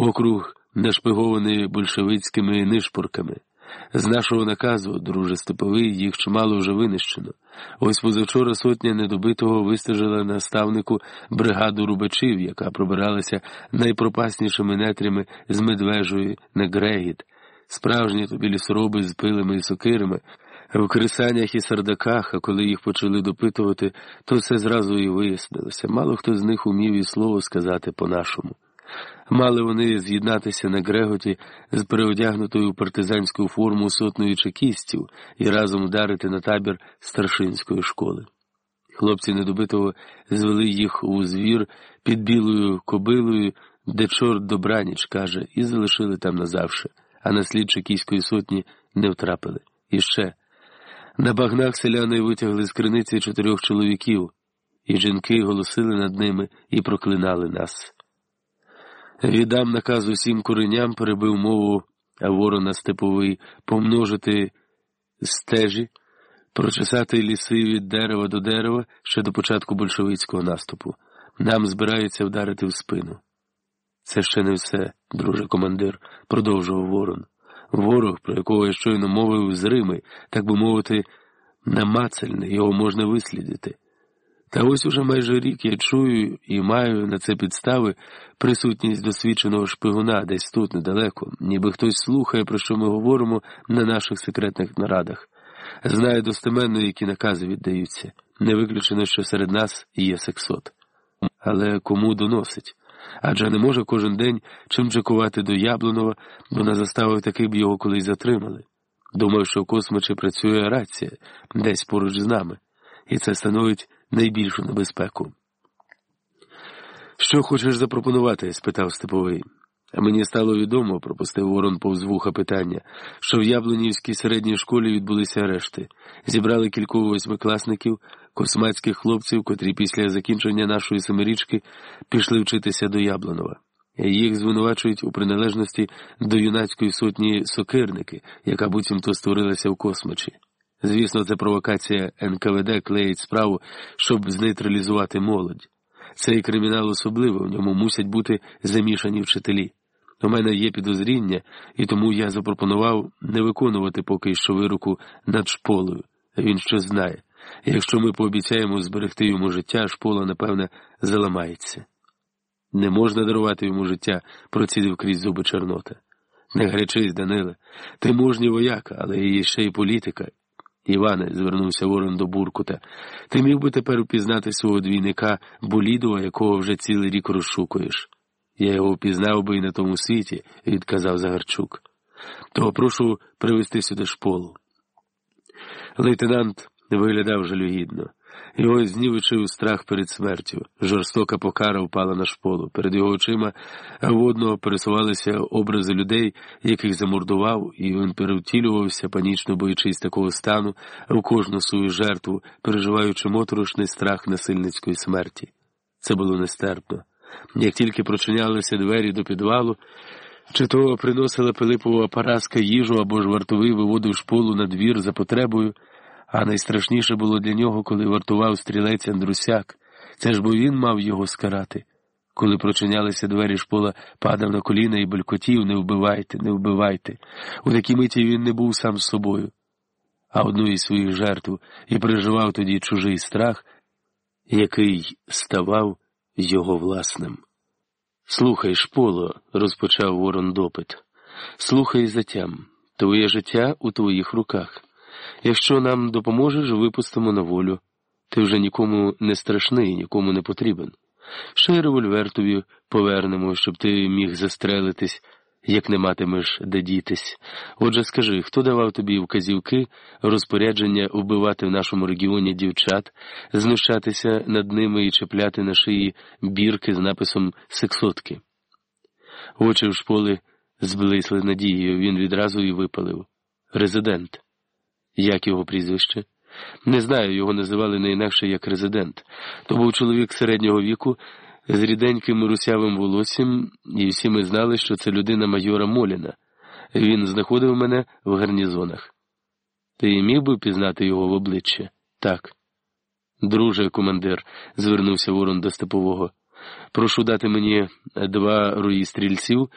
округ нашпигований большевицькими нишпорками. З нашого наказу, друже Степовий, їх чимало вже винищено. Ось позавчора сотня недобитого вистежила наставнику бригаду рубачів, яка пробиралася найпропаснішими нетрями з медвежої на Грегіт, справжні тобі лісороби з пилами і сокирами, в крисаннях і сардаках, а коли їх почали допитувати, то все зразу і вияснилося. Мало хто з них умів і слово сказати по-нашому. Мали вони з'єднатися на Греготі з переодягнутою партизанською форму сотною чекістів і разом ударити на табір старшинської школи. Хлопці недобитого звели їх у звір під білою кобилою, де чорт добраніч каже, і залишили там назавше, а на слід чекійської сотні не втрапили. І ще на багнах селяни витягли з криниці чотирьох чоловіків, і жінки голосили над ними і проклинали нас. Віддам наказ усім куреням, перебив мову ворона степовий, помножити стежі, прочесати ліси від дерева до дерева ще до початку большевицького наступу. Нам збираються вдарити в спину. Це ще не все, друже командир, продовжував ворон. Ворог, про якого я щойно мовив з Рими, так би мовити, намацальний, його можна вислідити. Та ось уже майже рік я чую і маю на це підстави присутність досвідченого шпигуна десь тут недалеко, ніби хтось слухає, про що ми говоримо на наших секретних нарадах. Знає достеменно, які накази віддаються. Не виключено, що серед нас є сексот. Але кому доносить? Адже не може кожен день чим чекувати до Яблунова, бо на заставу таки б його колись затримали. Думаю, що в космочі працює рація десь поруч з нами, і це становить найбільшу небезпеку. Що хочеш запропонувати? спитав Степовий. А мені стало відомо, пропустив ворон повз вуха питання, що в Яблунівській середній школі відбулися арешти. Зібрали кількох восьмикласників, космацьких хлопців, котрі після закінчення нашої семирічки пішли вчитися до Яблонова. Їх звинувачують у приналежності до юнацької сотні сокирники, яка буцімто створилася в космочі. Звісно, це провокація НКВД клеїть справу, щоб знейтралізувати молодь. Цей кримінал особливий, в ньому мусять бути замішані вчителі. У мене є підозріння, і тому я запропонував не виконувати поки що вироку над шполою. Він щось знає. Якщо ми пообіцяємо зберегти йому життя, шпола, напевне, заламається. Не можна дарувати йому життя, процідив крізь зуби Чорнота. Не гарячись, Даниле, ти мужній вояка, але є ще й політика. Іване, звернувся Ворон до Буркута, ти міг би тепер упізнати свого двійника Болідова, якого вже цілий рік розшукуєш. Я його впізнав би і на тому світі, відказав Загарчук. То прошу привезти сюди шполу. Лейтенант виглядав жалюгідно. Його знівечив страх перед смертю. Жорстока покара впала на шполу. Перед його очима водно пересувалися образи людей, яких замордував, і він перевтілювався, панічно боючись такого стану, в кожну свою жертву, переживаючи моторошний страх насильницької смерті. Це було нестерпно. Як тільки прочинялися двері до підвалу, чи то приносила Пилипова Параска їжу або ж вартовий виводив шполу на двір за потребою. А найстрашніше було для нього, коли вартував стрілець Андрусяк. Це ж бо він мав його скарати. Коли прочинялися двері шпола, падав на коліна і белькотів не вбивайте, не вбивайте. У такій миті він не був сам з собою, а одну із своїх жертв і переживав тоді чужий страх, який ставав його власним. Слухай, шполо, розпочав ворон допит. Слухай затям, твоє життя у твоїх руках. Якщо нам допоможеш, випустимо на волю. Ти вже нікому не страшний, нікому не потрібен. Ще й револьвер тобі повернемо, щоб ти міг застрелитись, як не матимеш де дітись. Отже, скажи, хто давав тобі вказівки, розпорядження вбивати в нашому регіоні дівчат, знущатися над ними і чіпляти на шиї бірки з написом сексотки? Очі в шполи зблисли надією, він відразу і випалив. Резидент. Як його прізвище? Не знаю, його називали не інакше як резидент. То був чоловік середнього віку з ріденьким русявим волоссям, і всі ми знали, що це людина майора Моліна. Він знаходив мене в гарнізонах. Ти міг би пізнати його в обличчя? Так. Друже, командир, звернувся ворон до степового. Прошу дати мені два руї стрільців.